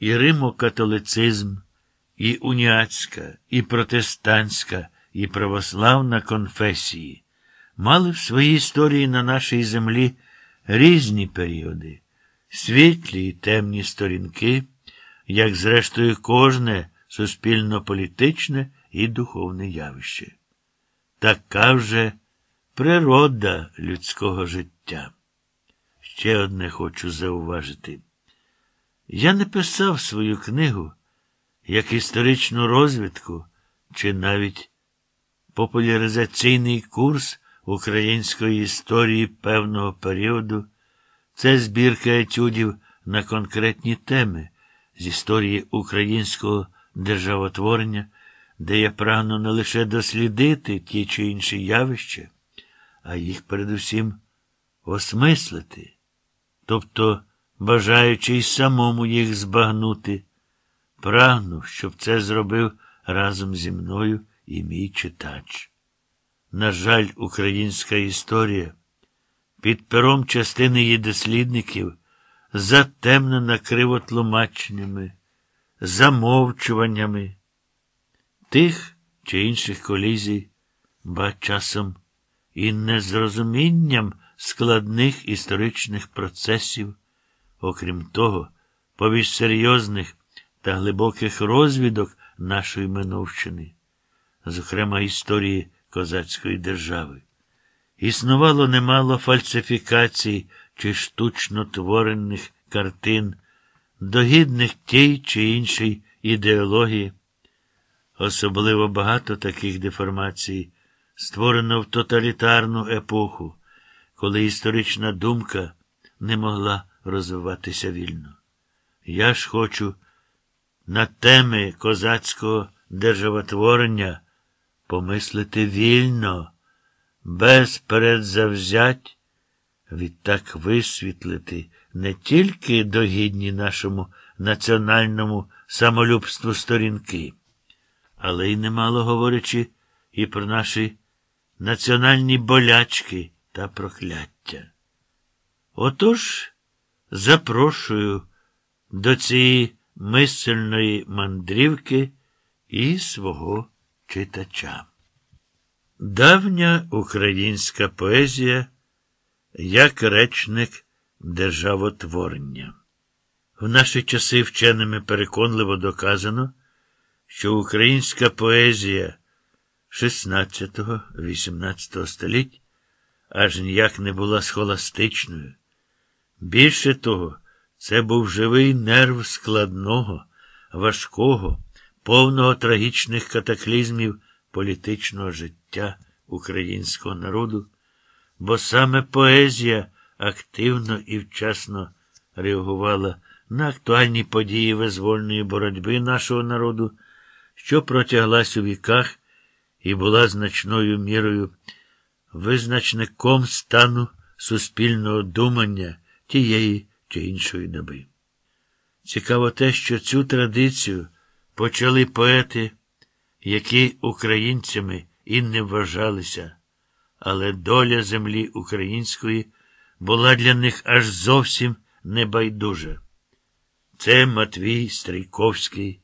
і римокатолицизм, і уніатська, і протестантська, і православна конфесії мали в своїй історії на нашій землі різні періоди, світлі і темні сторінки, як зрештою кожне суспільно-політичне і духовне явище. Така вже природа людського життя. Ще одне хочу зауважити. Я не писав свою книгу як історичну розвідку чи навіть популяризаційний курс української історії певного періоду. Це збірка етюдів на конкретні теми з історії українського державотворення, де я прагну не лише дослідити ті чи інші явища, а їх передусім осмислити, тобто бажаючи й самому їх збагнути, прагну, щоб це зробив разом зі мною і мій читач. На жаль, українська історія під пером частини її дослідників затемнена кривотлумаченнями, замовчуваннями тих чи інших колізій, ба часом і незрозумінням складних історичних процесів, окрім того, повіж серйозних та глибоких розвідок нашої Минувщини, зокрема історії козацької держави. Існувало немало фальсифікацій чи штучно творених картин, догідних тій чи іншій ідеології. Особливо багато таких деформацій створено в тоталітарну епоху, коли історична думка не могла розвиватися вільно. Я ж хочу на теми козацького державотворення помислити вільно, без передзавзять, відтак висвітлити не тільки догідні нашому національному самолюбству сторінки, але й немало говорячи і про наші національні болячки та прокляття. Отож, запрошую до цієї мисельної мандрівки і свого читача. Давня українська поезія як речник державотворення. В наші часи вченими переконливо доказано, що українська поезія XVI-XVIII століть аж ніяк не була схоластичною. Більше того, це був живий нерв складного, важкого, повного трагічних катаклізмів політичного життя українського народу, бо саме поезія активно і вчасно реагувала на актуальні події визвольної боротьби нашого народу, що протяглась у віках і була значною мірою визначником стану суспільного думання тієї чи іншої доби. Цікаво те, що цю традицію почали поети, які українцями і не вважалися, але доля землі української була для них аж зовсім небайдужа. Це Матвій Стрійковський,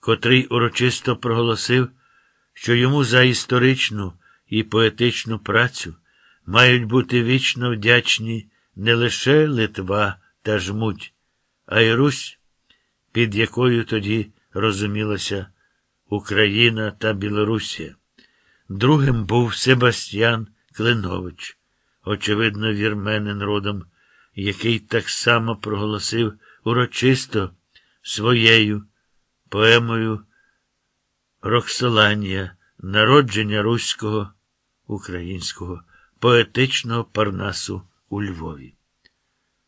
котрий урочисто проголосив, що йому за історичну і поетичну працю мають бути вічно вдячні не лише Литва та жмуть, а й Русь, під якою тоді розумілася Україна та Білорусія. Другим був Себастьян Клинович, очевидно, вірменин родом, який так само проголосив урочисто своєю поемою Роксоланія, народження руського, українського, поетичного парнасу у Львові.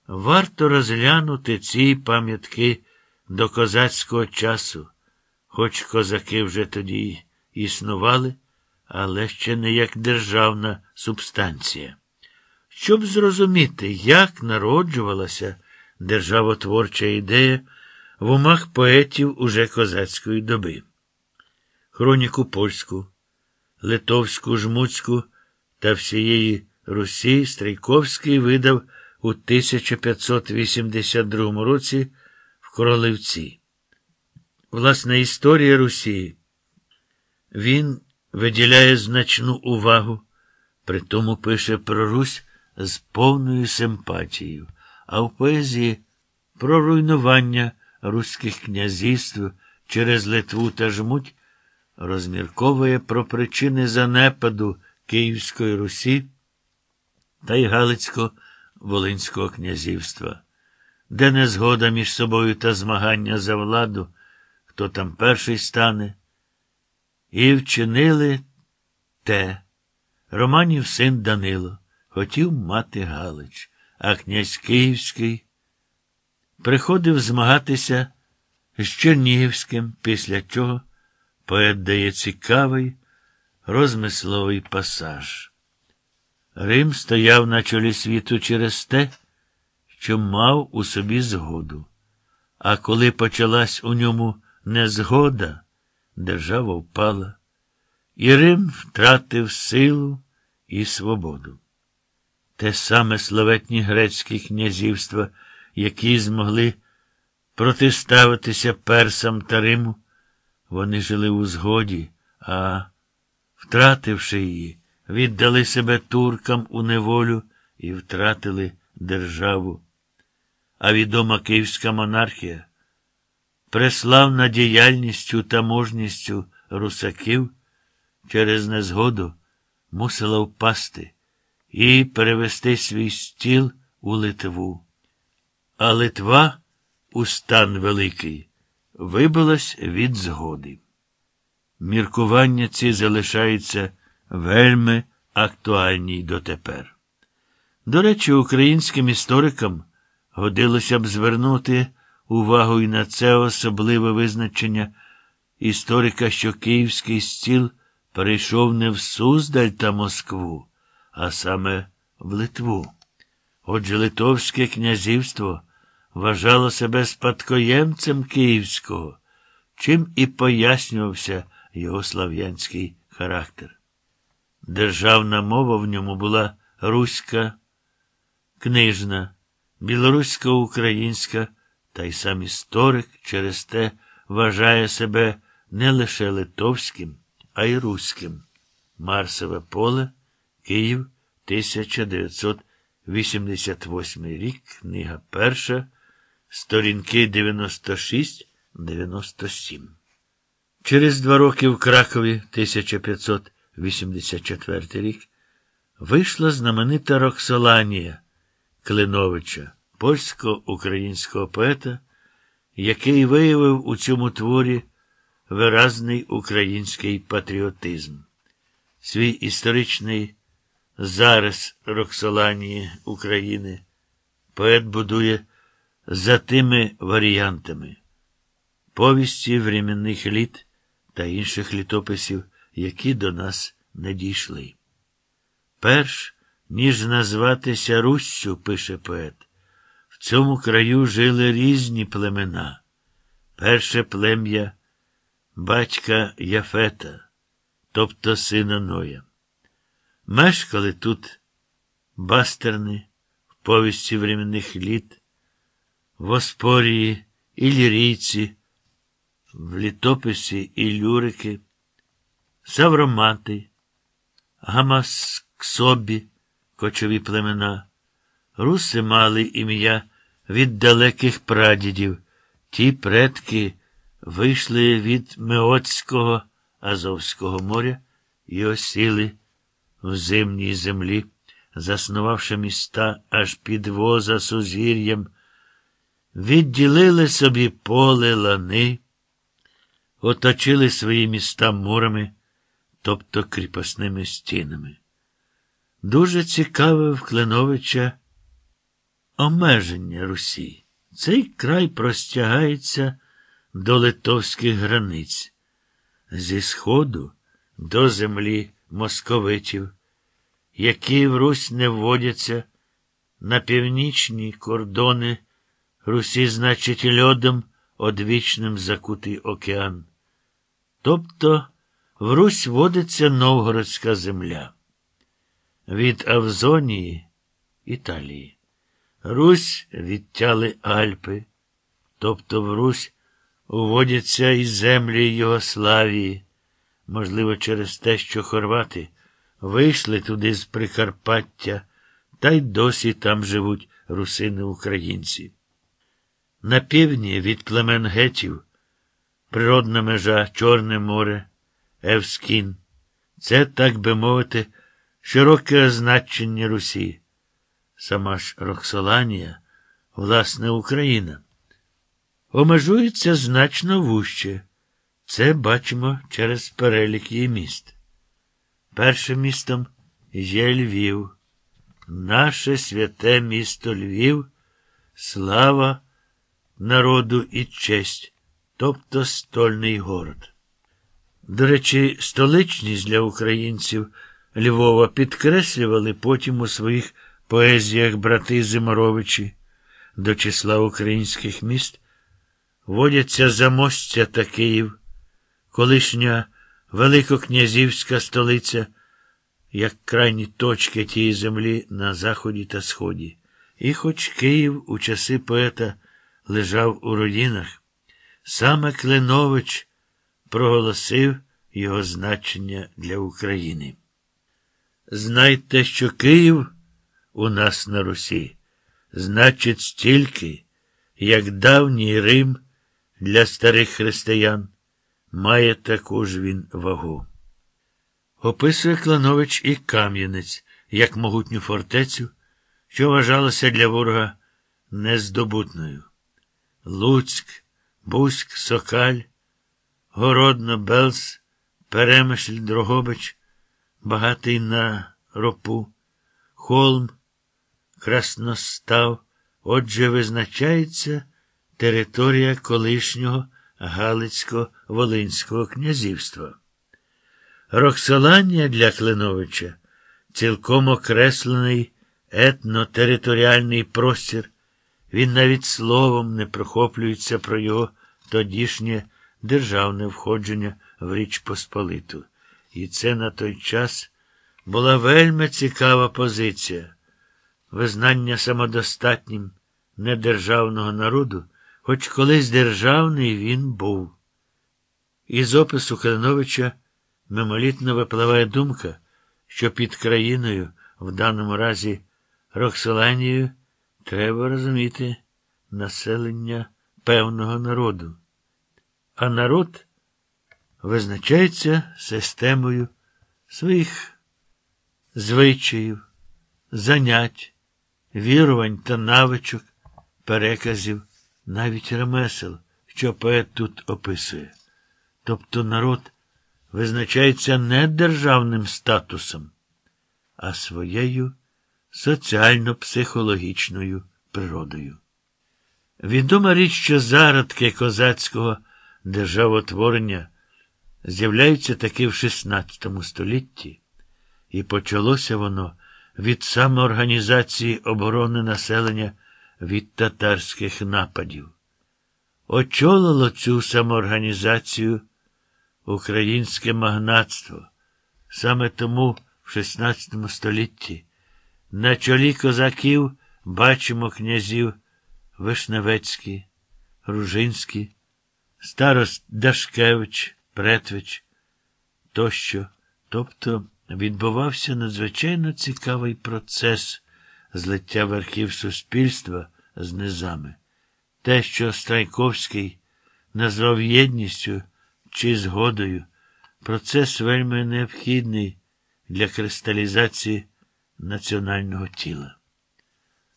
Варто розглянути ці пам'ятки до козацького часу, хоч козаки вже тоді існували, але ще не як державна субстанція. Щоб зрозуміти, як народжувалася державотворча ідея в умах поетів уже козацької доби. Хроніку польську, литовську, жмуцьку та всієї Русі Стрійковський видав у 1582 році в Королевці. Власне, історія Русі. Він виділяє значну увагу, при тому пише про Русь з повною симпатією, а в поезії про руйнування руських князівств через Литву та жмуть розмірковує про причини занепаду Київської Русі та й Галицько-Волинського князівства, де незгода між собою та змагання за владу, хто там перший стане, і вчинили те. Романів син Данило хотів мати Галич, а князь Київський приходив змагатися з Чернігівським, після чого поет дає цікавий розмисловий пасаж. Рим стояв на чолі світу через те, що мав у собі згоду. А коли почалась у ньому незгода, держава впала, і Рим втратив силу і свободу. Те саме славетні грецькі князівства, які змогли протиставитися персам та Риму, вони жили у згоді, а, втративши її, віддали себе туркам у неволю і втратили державу. А відома київська монархія, преславна діяльністю та мужністю русаків, через незгоду мусила впасти і перевести свій стіл у Литву. А Литва у стан великий вибилась від згоди. Міркування ці залишаються вельми актуальні дотепер. До речі, українським історикам годилося б звернути увагу і на це особливе визначення історика, що київський стіл перейшов не в Суздаль та Москву, а саме в Литву. Отже, Литовське князівство вважало себе спадкоємцем Київського, чим і пояснювався його слав'янський характер. Державна мова в ньому була руська, книжна, білорусько-українська, та й сам історик через те вважає себе не лише литовським, а й руським. Марсове поле, Київ, 1988 рік, книга перша, сторінки 96-97. Через два роки в Кракові, 1584 рік, вийшла знаменита Роксоланія Клиновича, польсько-українського поета, який виявив у цьому творі виразний український патріотизм. Свій історичний зараз Роксоланії України поет будує за тими варіантами повісті временних літ та інших літописів, які до нас не дійшли. Перш, ніж назватися Руссю, пише поет, в цьому краю жили різні племена. Перше плем'я батька Яфета, тобто сина Ноя. Мешкали тут бастерни в повісті временних літ, в Оспорії і лірійці, в літописі і люрики, Савромати, Гамасксобі, кочові племена. Руси мали ім'я від далеких прадідів. Ті предки вийшли від Меоцького Азовського моря і осіли в зимній землі, заснувавши міста аж під воза сузір'ям, відділили собі поле лани, оточили свої міста мурами, тобто кріпосними стінами. Дуже цікаве в Клиновича омеження Русі. Цей край простягається до литовських границь, зі сходу до землі московитів, які в Русь не вводяться на північні кордони Русі, значить, льодом одвічним закутий океан. Тобто в Русь водиться Новгородська земля. Від Авзонії Італії. Русь відтяли Альпи. тобто в Русь уводяться і землі Йогославії, можливо, через те, що хорвати вийшли туди з Прикарпаття, та й досі там живуть русини українці. На півдні від племен гетів природна межа Чорне море, Евскін. Це, так би мовити, широке означення Русі. Сама ж Роксоланія, власне, Україна, омежується значно вужче. Це бачимо через перелік її міст. Першим містом є Львів, наше святе місто Львів, слава народу і честь, тобто стольний город. До речі, столичність для українців Львова підкреслювали потім у своїх поезіях брати Зиморовичі. До числа українських міст водяться Замостя та Київ, колишня Великокнязівська столиця, як крайні точки тієї землі на заході та сході. І хоч Київ у часи поета лежав у руїнах, саме Кленович проголосив його значення для України. Знайте, що Київ у нас на Русі значить стільки, як давній Рим для старих християн, має таку ж він вагу. Описує Кланович і Кам'янець як могутню фортецю, що вважалася для ворога нездобутною. Луцьк, Бузьк, Сокаль, Городно, Белс, Перемишль, Дрогобич, багатий на ропу, Холм, Красностав, отже, визначається територія колишнього Галицько-Волинського князівства. Роксоланія для Клиновича цілком окреслений етнотериторіальний простір. Він навіть словом не прохоплюється про його тодішнє державне входження в Річ Посполиту. І це на той час була вельми цікава позиція. Визнання самодостатнім недержавного народу, хоч колись державний він був. Із опису Калиновича мимолітно випливає думка, що під країною, в даному разі Роксоланією, треба розуміти населення певного народу. А народ визначається системою своїх звичаїв, занять, вірувань та навичок, переказів, навіть ремесел, що поет тут описує. Тобто народ визначається не державним статусом, а своєю соціально-психологічною природою. Відома річ, що зародки козацького державотворення з'являються таки в XVI столітті, і почалося воно від самоорганізації оборони населення від татарських нападів. Очолило цю самоорганізацію українське магнатство. Саме тому в XVI столітті на чолі козаків бачимо князів Вишневецький, Ружинський, старост Дашкевич, Претвич тощо. Тобто відбувався надзвичайно цікавий процес злиття верхів суспільства з низами. Те, що Страйковський назвав єдністю чи згодою, процес вельми необхідний для кристалізації національного тіла.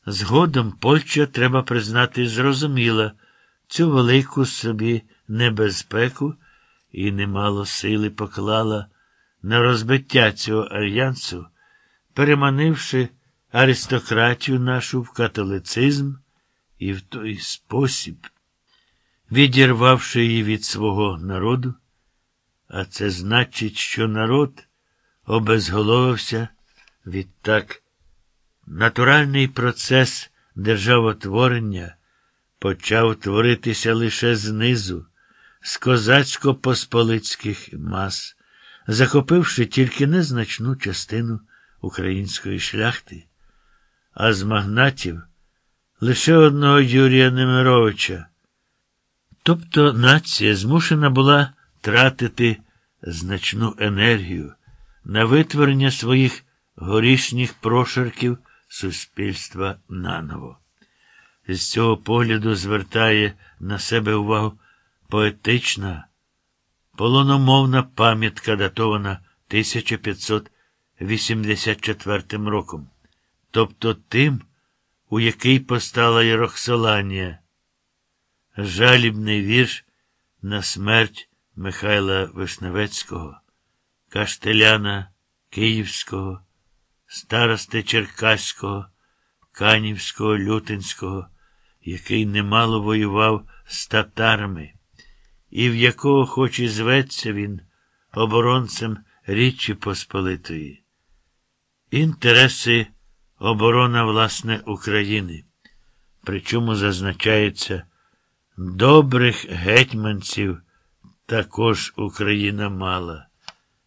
Згодом Польща, треба признати, зрозуміла цю велику собі небезпеку і немало сили поклала на розбиття цього альянсу, переманивши аристократію нашу в католицизм і в той спосіб, відірвавши її від свого народу, а це значить, що народ обезголовився відтак. Натуральний процес державотворення почав творитися лише знизу, з козацько-посполицьких мас, захопивши тільки незначну частину української шляхти, а з магнатів лише одного Юрія Немировича, Тобто нація змушена була тратити значну енергію на витворення своїх горішніх прошарків суспільства наново. З цього погляду звертає на себе увагу поетична, полономовна пам'ятка, датована 1584 роком, тобто тим, у який постала Єрохсоланія, жалібний вірш на смерть Михайла Вишневецького, Каштеляна Київського, старости Черкаського, Канівського, Лютинського, який немало воював з татарами, і в якого, хоч і зветься він оборонцем Річі Посполитої. Інтереси оборона, власне, України. Причому зазначається, добрих гетьманців також Україна мала.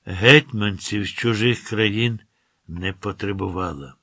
Гетьманців з чужих країн не потребувала.